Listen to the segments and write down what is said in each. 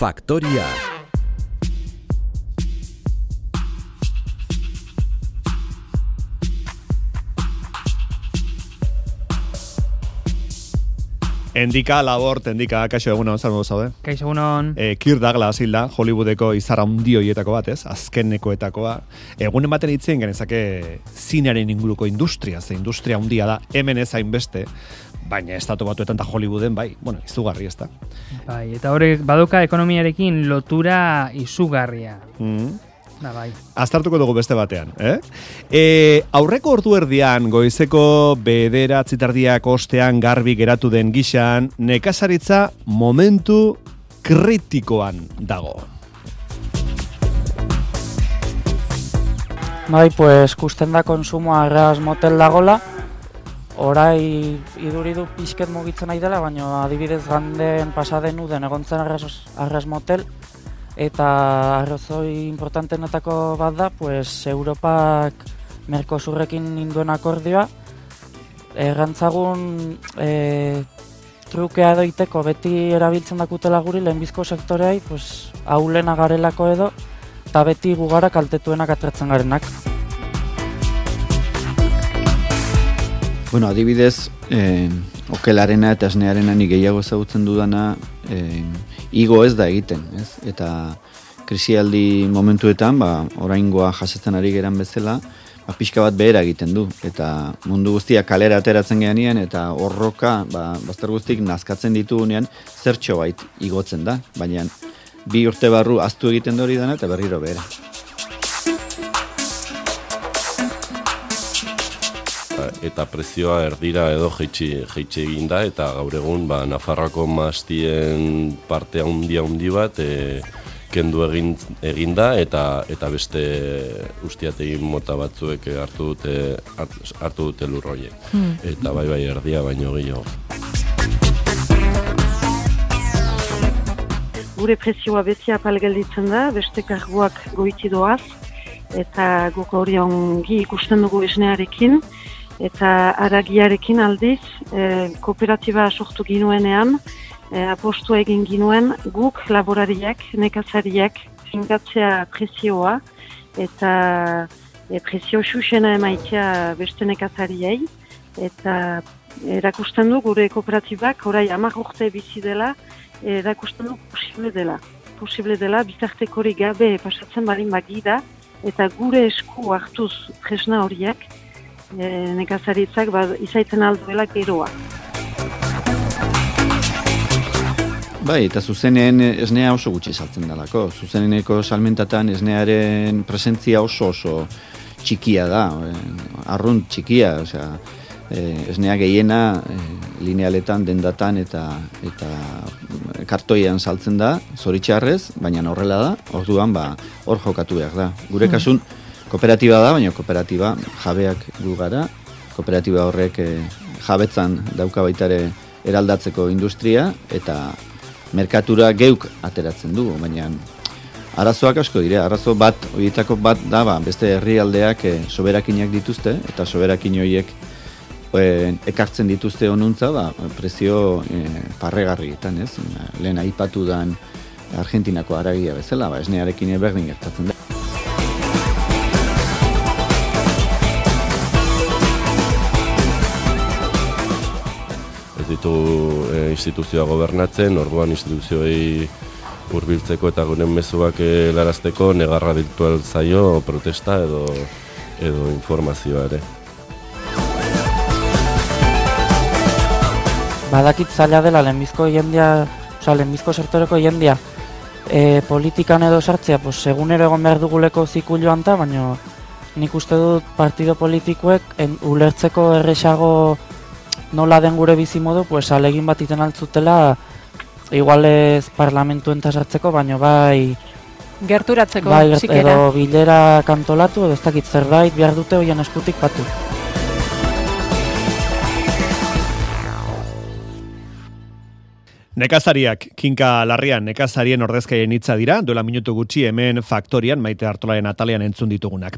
Faktoria. Endika, labor, endika, kaixo egunon, zer modu zaude? Kaixo egunon. E, Kirk Douglas hilda, Hollywoodeko izarra hundi hoietako bat, ez? Azkenekoetakoa. Egun ematen hitzen genezake zinearen inguruko industria, ze industria handia da, hemen ez hainbeste, baina estatu batuetan eta Hollywooden, bai, bueno, izugarri ez da. Bai, eta horrek baduka ekonomiarekin lotura izugarria. Mm. Da, bai. Aztartuko dugu beste batean, eh? E, aurreko ordu erdian, goizeko bedera tzitardiak ostean garbi geratu den gixan, nekazaritza momentu kritikoan dago. Bai, pues, kusten da konsumoa arras motel dagola, orai iduri du pixket mugitzen nahi dela, baina adibidez ganden pasaden uden egontzen arras, arras motel, eta arrozoi importantenetako bat da, pues, Europak Merkosurrekin induen akordioa, errantzagun e, trukea doiteko beti erabiltzen dakutela guri lehenbizko sektoreai, pues, aulena garelako edo, eta beti gugara kaltetuenak atratzen garenak. Bueno, adibidez, eh, okelarena eta esnearena ni gehiago ezagutzen dudana eh, igo ez da egiten, ez? Eta krisialdi momentuetan, ba, oraingoa jasetzen ari geran bezala, ba, pixka bat behera egiten du. Eta mundu guztia kalera ateratzen geanien, eta horroka, ba, bazter guztik nazkatzen ditugunean, zertxo bait igotzen da. Baina bi urte barru aztu egiten dori dana, eta berriro behera. Eta prezioa erdira edo jeitsi, jeitsi egin da eta gaur egun ba, Nafarroako mastien parte handia handi bat e, kendu egin, egin da eta eta beste ustiategin mota batzuek hartu dute hartu dute lurroiek. Hmm. Eta bai bai erdia baino gehiago. Gure prezioa beti apal gelditzen da, beste karguak goiti doaz, eta guk hori ongi ikusten dugu esnearekin, eta aragiarekin aldiz e, kooperatiba sortu ginuenean e, apostu egin ginuen guk laborariak, nekazariak fingatzea prezioa eta e, prezio susena emaitea beste nekazariei. Eta erakusten du gure kooperatibak orai amak urte bizi dela erakusten du posible dela. Posible dela bizartekori gabe pasatzen balin bagida eta gure esku hartuz tresna horiek e, nekazaritzak ba, izaiten alduela geroa. Bai, eta zuzenean esnea oso gutxi saltzen dalako. Zuzeneneko salmentatan esnearen presentzia oso oso txikia da, eh, arrunt txikia, osea, eh, esnea gehiena eh, linealetan, dendatan eta eta kartoian saltzen da, zoritxarrez, baina horrela da, orduan ba, hor jokatu behar da. Gure mm. kasun, kooperatiba da, baina kooperatiba jabeak gu gara, kooperatiba horrek e, jabetzan dauka baitare eraldatzeko industria, eta merkatura geuk ateratzen dugu, baina arazoak asko dire, arazo bat, horietako bat da, ba, beste herrialdeak e, soberakinak dituzte, eta soberakin horiek e, ekartzen dituzte onuntza, ba, prezio e, parregarrietan, ez? Lehen aipatu dan Argentinako aragia bezala, ba, esnearekin eberdin gertatzen da. Ditu e, instituzioa gobernatzen, orduan instituzioei hurbiltzeko eta gure mezuak larazteko negarra virtual zaio protesta edo edo informazioa ere. Badakit zaila dela lehenbizko jendia, oza, lehenbizko sektoreko jendia e, politikan edo sartzea, pues, segunero egon behar duguleko zikulioan ta, baina nik uste dut partido politikoek en, ulertzeko erresago nola den gure bizi modu, pues alegin bat iten altzutela igual ez parlamentu entasartzeko, baino bai gerturatzeko bai, gert, edo bilera kantolatu edo ez dakit zerbait behar dute hoian eskutik batu. Nekazariak, kinka larrian nekazarien ordezkaien hitza dira, duela minutu gutxi hemen faktorian, maite hartolaren atalean entzun ditugunak.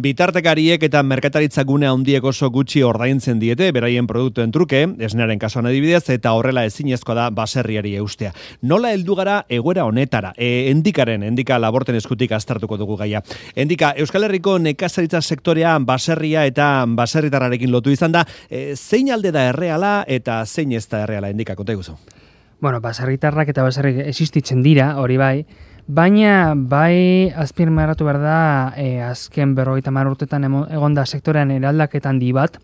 Bitartekariek eta merkataritza gune handiek oso gutxi ordaintzen diete, beraien produktuen truke, esnearen kasuan adibidez, eta horrela ezinezkoa da baserriari eustea. Nola heldu gara egoera honetara, e, endikaren, endika laborten eskutik astartuko dugu gaia. Endika, Euskal Herriko nekazaritza sektorea baserria eta baserritarrarekin lotu izan da, e, zein alde da erreala eta zein ez da erreala, endika, konta guzu. Bueno, baserritarrak eta baserrik existitzen dira, hori bai, baina bai azpirmarratu behar da e, azken berrogeita urtetan egon da sektorean eraldaketan di bat,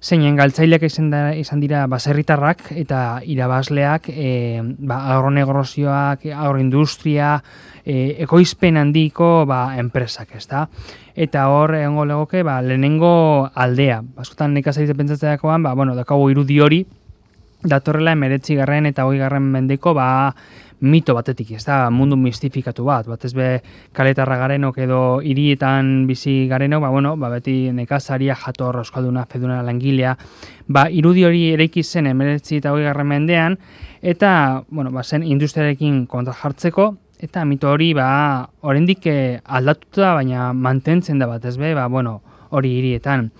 zeinen galtzaileak izan, da, izan dira baserritarrak eta irabazleak e, ba, agronegrozioak, agroindustria, e, ekoizpen handiko ba, enpresak, ez da? Eta hor, egongo legoke, ba, lehenengo aldea. Baskotan nekazaritza pentsatzeakoan, ba, bueno, dakago irudi hori, datorrela emeretzi garren eta hoi garren mendeko ba, mito batetik, ez da, mundu mistifikatu bat, bat ez be kaletarra garenok edo hirietan bizi garenok, ba, bueno, ba, beti nekazaria jator, euskalduna, feduna, langilea, ba, irudi hori ereiki zen emeretzi eta hoi garren mendean, eta, bueno, ba, zen industriarekin kontra jartzeko, eta mito hori, ba, oraindik eh, aldatuta, baina mantentzen da bat, ez be, ba, bueno, hori hirietan.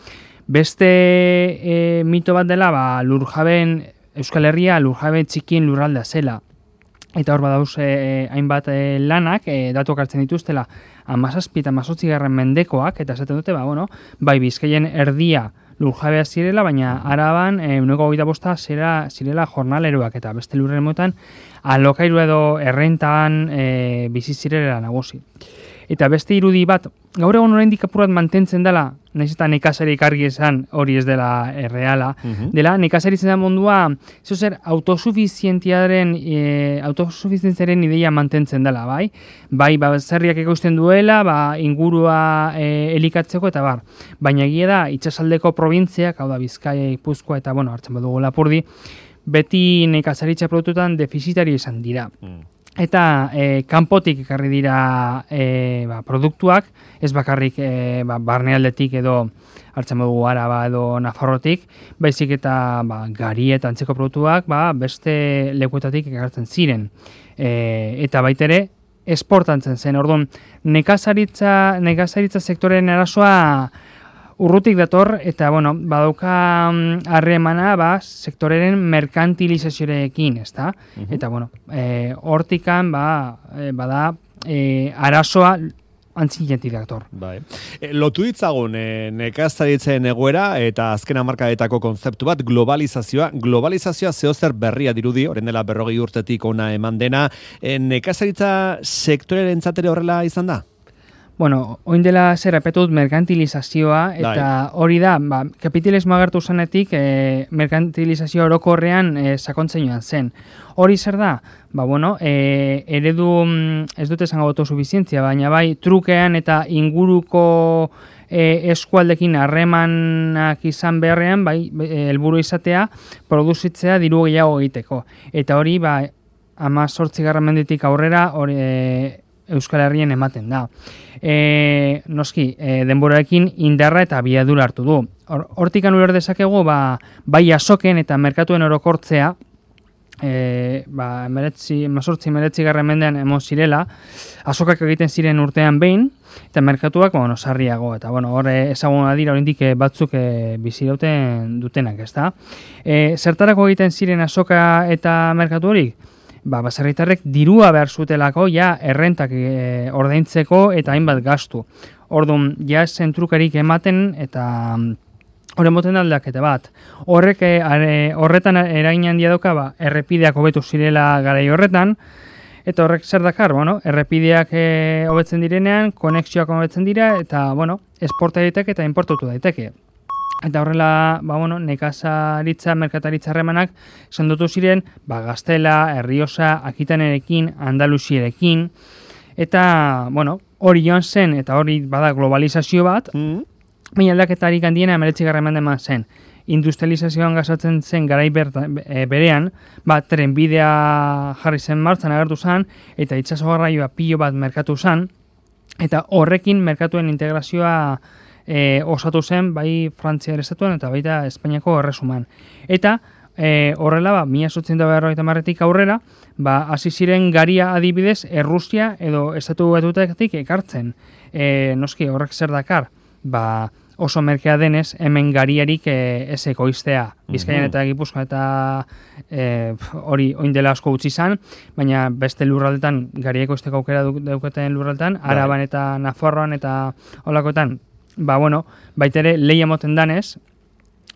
Beste e, mito bat dela, ba, lurjaben Euskal Herria lurjabe txikien lurraldea zela. Eta hor badauz e, hainbat e, lanak, e, datu hartzen dituztela, amazazpi eta amazotzi garren mendekoak, eta esaten dute, ba, bueno, bai bizkaien erdia lurjabea zirela, baina araban, e, uneko goita bosta, zira, zirela jornaleroak, eta beste lurren moetan, alokairu edo errentan e, bizi zirela nagusi. Eta beste irudi bat, gaur egon oraindik apurat mantentzen dela, nahiz eta nekazari argi esan hori ez dela erreala, mhm. dela nekazari zen mundua, zo zer, autosufizientiaren, e, autosufizientziaren ideia mantentzen dela, bai? Bai, ba, zerriak ekoizten duela, ba, ingurua e, elikatzeko, eta bar. Baina egia da, itxasaldeko provintziak, hau da, Bizkaia, Ipuzkoa, eta, bueno, hartzen badugu lapurdi, beti nekazaritza produktutan defizitari esan dira. Mm eta e, kanpotik ekarri dira e, ba, produktuak, ez bakarrik e, ba, barnealdetik edo hartzen modu araba edo nafarrotik, baizik eta ba, gari eta antzeko produktuak ba, beste lekuetatik ekartzen ziren. E, eta baitere, esportantzen zen, orduan, nekazaritza, nekazaritza sektoren erasoa urrutik dator eta bueno, badauka mm, harremana ba, sektoreren merkantilizazioarekin, ezta? Uh Eta bueno, eh hortikan ba, e, bada e, arazoa antzinetik dator. Bai. E, lotu ditzagun e, nekazaritzen egoera eta azken hamarkadetako konzeptu bat globalizazioa. Globalizazioa zehozer berria dirudi, orain dela berrogei urtetik ona eman dena. E, nekazaritza sektoreren zatere horrela izan da? Bueno, oin dela zer repetut merkantilizazioa, eta Dai. hori da, ba, kapitalismo agertu zanetik, e, merkantilizazioa orokorrean e, sakontzen joan zen. Hori zer da? Ba, bueno, e, eredu, mm, ez dute zango suficientzia, baina bai, trukean eta inguruko e, eskualdekin harremanak izan beharrean, bai, helburu izatea, produzitzea diru gehiago egiteko. Eta hori, ba, ama sortzi menditik aurrera, hori, e, Euskal Herrien ematen da. E, noski, e, denborarekin indarra eta biadura hartu du. Hortik anu dezakegu, ba, bai asoken eta merkatuen orokortzea, e, ba, meretzi, masortzi meretzi garren mendean emo zirela, asokak egiten ziren urtean behin, eta merkatuak, bueno, sarriago, eta bueno, hor ezagun dira horindik e, batzuk e, bizirauten dutenak, ez da? E, zertarako egiten ziren asoka eta merkatu horik? Ba, baserritarrek dirua behar zutelako ja errentak e, ordaintzeko eta hainbat gastu. Orduan, ja zentrukarik ematen eta mm, horren moten aldakete bat. Horrek e, horretan eragin handia doka, ba, errepideak hobetu zirela garai horretan, eta horrek zer dakar, bueno, errepideak e, hobetzen direnean, konexioak hobetzen dira, eta, bueno, esporta daiteke eta importatu daiteke. Eta horrela, ba, bueno, nekazaritza, merkataritza harremanak, sendotu ziren, ba, gaztela, herriosa, akitanerekin, andaluzierekin, eta, bueno, hori joan zen, eta hori bada globalizazio bat, mm. baina aldaketarik handiena emeretzi garreman zen. Industrializazioan gazatzen zen garai e, berean, ba, trenbidea jarri zen martzan agertu zen, eta itxaso garraioa pilo bat merkatu zen, eta horrekin merkatuen integrazioa e, osatu zen bai Frantzia estatuan eta baita Espainiako erresuman. Eta e, horrela, ba, mila sotzen da berroita marretik aurrera, ba, hasi ziren garia adibidez Errusia edo estatu batutatik ekartzen. E, noski, horrek zer dakar? Ba, oso merkea denez, hemen gariarik e, ez ekoiztea. Bizkaian eta Gipuzkoa eta e, hori oindela asko utzi izan, baina beste lurraldetan garia ekoizteko aukera daukaten lurraldetan, Araban eta Nafarroan eta holakoetan, ba, bueno, baitere lehi emoten danez,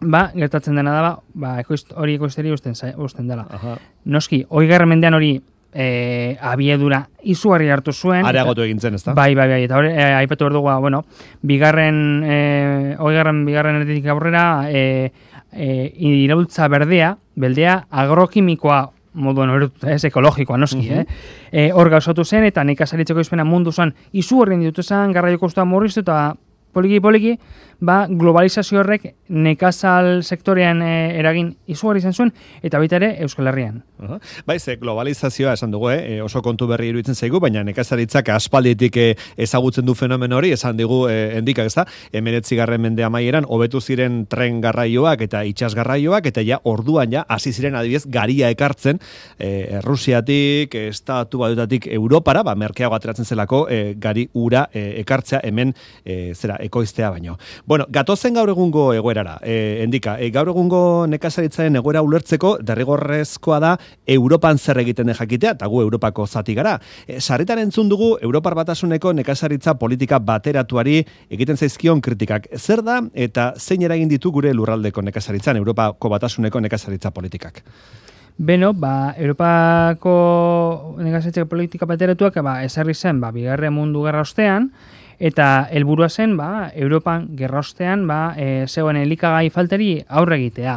ba, gertatzen dena da, ba, ba ekoizt, hori ekoizteri usten, usten dela. Aha. Noski, hoi mendean hori e, abiedura izugarri hartu zuen. Areagotu egin zen, ezta? Bai, bai, bai, eta hori, eh, aipatu behar dugu, ba, bueno, bigarren, eh, oigarren, bigarren erditik aurrera, eh, eh, iraultza berdea, beldea agrokimikoa moduan hori ez ekologikoa noski, eh? eh? Hor gauzatu zen, eta nekazaritzeko izpena mundu zen, izu horren ditu zen, garraio kostua murriztu, eta poliki-poliki, ba, globalizazio horrek nekazal sektorean eh, eragin izugarri izan zuen, eta baita ere Euskal Herrian. Aha. Bai, ze globalizazioa esan dugu, eh? e, oso kontu berri iruditzen zaigu, baina nekazaritzak aspalditik eh, ezagutzen du fenomen hori, esan digu e, endikak, ezta? Hemeretzi garren mende amaieran, hobetu ziren tren garraioak eta itxas garraioak, eta ja orduan ja, hasi ziren adibidez garia ekartzen, e, Rusiatik, estatu batutatik Europara, ba, merkeago ateratzen zelako e, gari ura e, ekartzea hemen e, zera, ekoiztea baino. Bueno, gatozen gaur egungo egoerara, e, endika, e, gaur egungo nekazaritzaren egoera ulertzeko, derrigorrezkoa da Europan zer egiten den jakitea, eta gu Europako zati gara. E, sarritan entzun dugu Europar batasuneko nekazaritza politika bateratuari egiten zaizkion kritikak. Zer da eta zein eragin ditu gure lurraldeko nekazaritzan, Europako batasuneko nekazaritza politikak? Beno, ba, Europako negazioetxeko politika bateratuak ba, ezarri zen ba, bigarren mundu gerra ostean, eta helburua zen ba, Europan gerra ostean ba, e, zegoen elikagai falteri aurre egitea.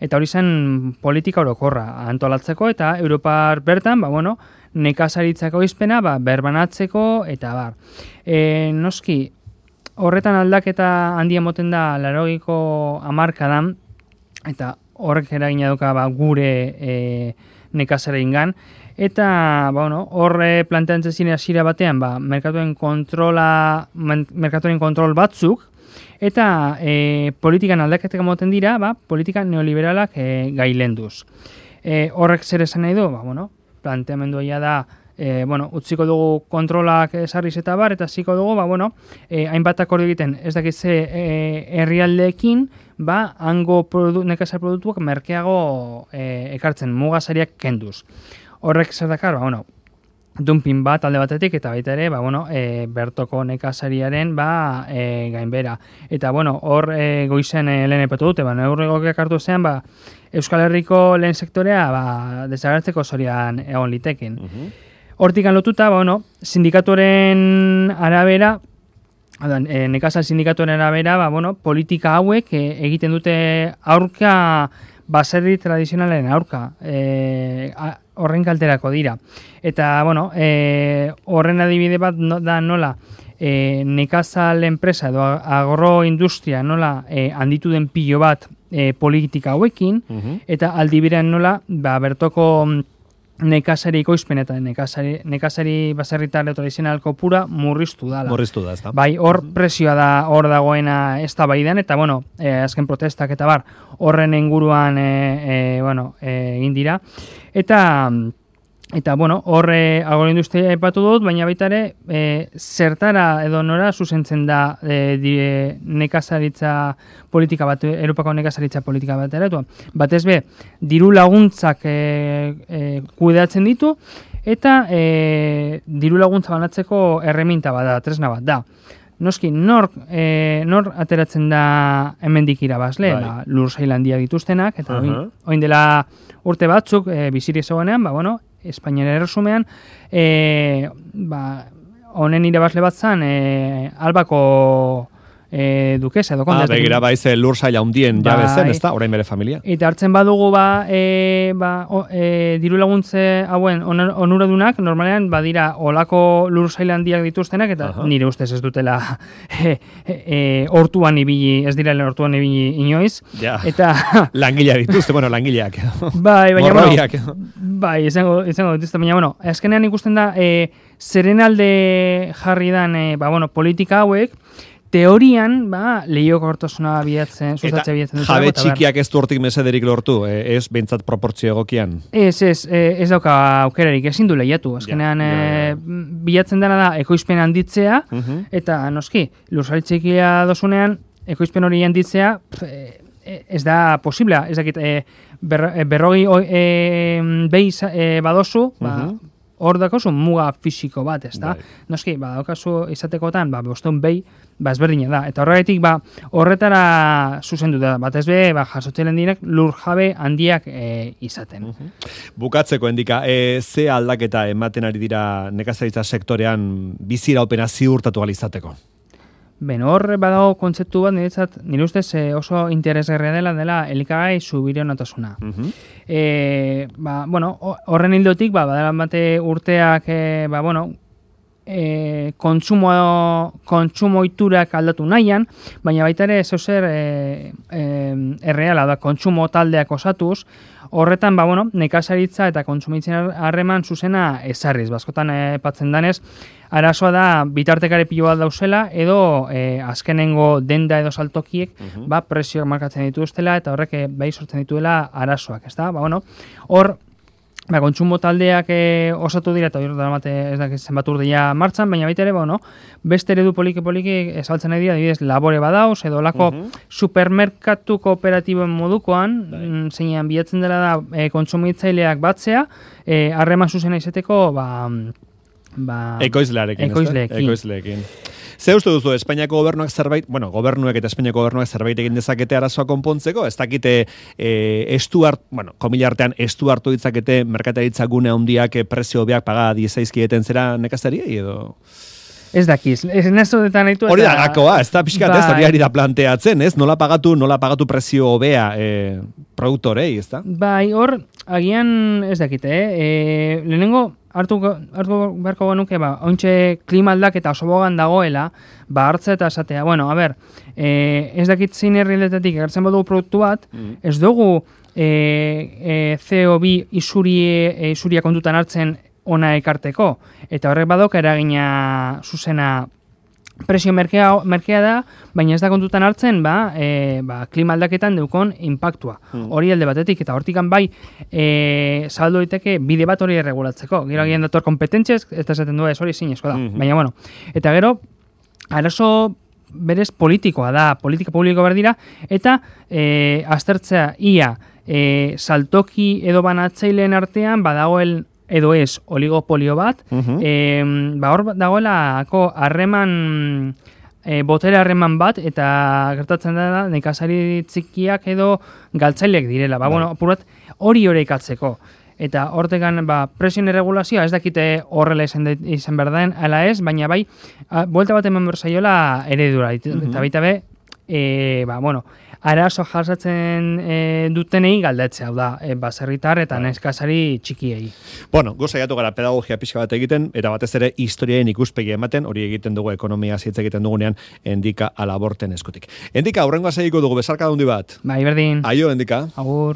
Eta hori zen politika orokorra antolatzeko eta Europar bertan, ba, bueno, nekazaritzako izpena ba, berbanatzeko eta bar. E, noski, horretan aldaketa handia moten da larogiko amarkadan, eta horrek eragina duka ba, gure e, nekazareingan eta ba, bueno, horre planteatzen ziren hasiera batean ba, merkatuen kontrola merkatuen kontrol batzuk eta e, politikan aldaketak moten dira ba, politika neoliberalak e, gailenduz. E, horrek zer esan nahi du? Ba, bueno, planteamendua da e, bueno, utziko dugu kontrolak esarriz eta bar, eta ziko dugu, ba, bueno, e, hainbat akordio egiten, ez dakit ze e, herrialdeekin, ba, hango produ, nekazar produktuak merkeago e, ekartzen, mugasariak kenduz. Horrek zer dakar, ba, bueno, dumping bat alde batetik eta baita ere ba, bueno, e, bertoko nekazariaren ba, e, gainbera. Eta bueno, hor e, goizen e, lehen epatu dute, ba, neurregokiak hartu zean ba, Euskal Herriko lehen sektorea ba, desagertzeko zorian egon litekin. Hortikan lotuta, ba, bueno, sindikatoren arabera, Adan, e, nekazal sindikatoren arabera, ba, bueno, politika hauek e, egiten dute aurka baserri tradizionalen aurka. E, a- horren kalterako dira. Eta, bueno, e, horren adibide bat no, da nola e, nekazal enpresa edo agroindustria nola e, handitu den pilo bat e, politika hauekin, eta aldi berean nola ba, bertoko mm, nekazari ekoizpen eta nekazari, nekazari baserritar tradizional kopura murriztu dala. Morriztu da, ezta? Bai, hor presioa da hor dagoena ez da baidan, eta bueno, eh, azken protestak eta bar, horren inguruan eh, eh, bueno, eh, egin dira. Eta, eta bueno, horre agroindustria aipatu dut, baina baita ere, eh, zertara edo nora zuzentzen da eh, dire, nekazaritza politika bat, Europako nekazaritza politika bat eratua. Batez be, diru laguntzak eh, eh, kudeatzen ditu, eta eh, diru laguntza banatzeko erreminta bada, tresna bat da. Noski, nor, e, nor ateratzen da hemendik irabazle, Bai. ba, lur handia dituztenak, eta Aha. oin, oin dela urte batzuk, e, biziri zegoenean, ba, bueno, Espainiara erresumean, e, ba, honen irabazle bat zan, e, albako e, dukesa edo Ah, ez dakit. begira baiz eh, lur saila hundien jabe Bai. zen, ezta? Orain bere familia. Eta hartzen badugu ba, e, ba, o, e, diru laguntze hauen on- onuradunak, normalean badira olako lur sail handiak dituztenak, eta Aha. nire ustez ez dutela e, e, hortuan ibili, ez dira hortuan ibili inoiz. Ja. Eta, Langileak dituzte, bueno, langileak. bai, baina, Morroiak. bueno, bai, izango, izango dituzte, baina, bueno, azkenean ikusten da, e, zeren alde jarri dan, e, ba, bueno, politika hauek, teorian, ba, lehiakortasuna bilatzen, sustatzea bilatzen dut. jabe txikiak ez du hortik mesederik lortu, eh, ez behintzat proportzio egokian. Ez, ez, eh, ez dauka aukerarik, ezin du lehiatu. Azkenean, ja, ja, ja. eh, bilatzen dena da, ekoizpen handitzea, Mhm. eta noski, lursail txikia dozunean, ekoizpen hori handitzea, ez da posiblea, ez dakit, eh, berrogi oi- eh, behi za- eh, badozu, ba, Mhm. Hor dakozu muga fisiko bat, ez da? Bai. Noski, ba, daukazu izatekotan, ba, bostun behi, ba, ezberdina da. Eta horregatik, ba, horretara zuzendu da. Bat ez be, ba, jasotzelen direk lur jabe handiak eh, izaten. Bukatzeko endika, e, ze aldaketa ematen ari dira nekazaritza sektorean biziraupena ziurtatu alizateko? Ben, hor badago kontzeptu bat niretzat, nire ustez eh, oso interesgarria dela dela elikagai subirionatasuna. Mhm. E, ba, bueno, ho- horren hildotik, ba, badala bate urteak, e, ba, bueno, e, kontsumo, kontsumo iturak aldatu nahian, baina baita ere zeu zer e, e, erreala da, kontsumo taldeak osatuz, horretan, ba, bueno, nekazaritza eta kontsumitzen harreman zuzena ezarriz, baskotan e, patzen danez, arazoa da bitartekare pilo bat dauzela, edo e, azkenengo denda edo saltokiek, ba, presioak markatzen dituztela, eta horrek e, bai sortzen dituela arazoak, ezta? Ba, bueno, hor, ba, kontsumo taldeak e, osatu dira, eta hor daramate ez dakit zenbat urdia martxan, baina baita ere, bueno, beste eredu poliki-poliki esaltzen nahi dira, adibidez, labore badauz, edo lako supermerkatu kooperatiboen modukoan, mm, zeinan bilatzen dela da e, kontsumitzaileak batzea, e, harreman zuzena izateko, ba, ba, Ekoizlearekin, ezta? Ekoizleekin. Ze uste duzu, Espainiako gobernuak zerbait, bueno, gobernuek eta Espainiako gobernuak zerbait egin dezakete arazoa konpontzeko, ez dakite e, estu hart, bueno, komila artean estu hartu ditzakete merkataritza gune handiak e, prezio hobeak paga diezaizkieten zera nekazariei edo... ez dakiz, ez nezo detan nahitu. Hori da gakoa, ez da pixkat ez, hori Bai. ari da planteatzen, ez? Nola pagatu, nola pagatu prezio hobea e, produktorei, ez da? Bai, hor, agian ez dakite, eh? E, lehenengo, hartu, hartu beharko genuke, ba, ointxe klima aldaketa oso bogan dagoela, ba, hartza eta esatea. Bueno, a ber, e, ez dakit zein herrialdetetik egertzen badu produktu bat, ez dugu e, e, CO2 isuri, e, isuria kontutan hartzen ona ekarteko. Eta horrek badok eragina zuzena presio merkea, merkea da, baina ez da kontutan hartzen ba, e, ba, klima aldaketan deukon impactua. Hori alde batetik, eta hortikan bai e, saldo diteke bide bat hori erregulatzeko. Gero agian dator kompetentziaz, ez da esaten du ez hori zinezko da. Mhm. Baina bueno, eta gero, arazo berez politikoa da, politika publiko behar dira, eta e, aztertzea ia e, saltoki edo banatzaileen artean badagoel edo ez oligopolio bat, Mhm. e, ba hor dagoelako harreman e, botere harreman bat eta gertatzen da nekazari txikiak edo galtzaileak direla. Ba, Bai. bueno, apurat hori hori ikatzeko. Eta hortegan, ba, presioen erregulazioa ez dakite horrela izan, de, izan behar den, ala ez, baina bai, a, buelta bat eman behar zaiola eredura. Eta baita be, e, ba, bueno, arazo jasatzen e, dutenei galdetzea, hau da, e, baserritar eta neskazari txikiei. Bueno, saiatu gara pedagogia pixka bat egiten, eta batez ere historiaen ikuspegi ematen, hori egiten dugu ekonomia hitz egiten dugunean, endika alaborten eskutik. Endika, aurrengoa segiko dugu, besarka handi bat. Bai, berdin, Aio, endika. agur.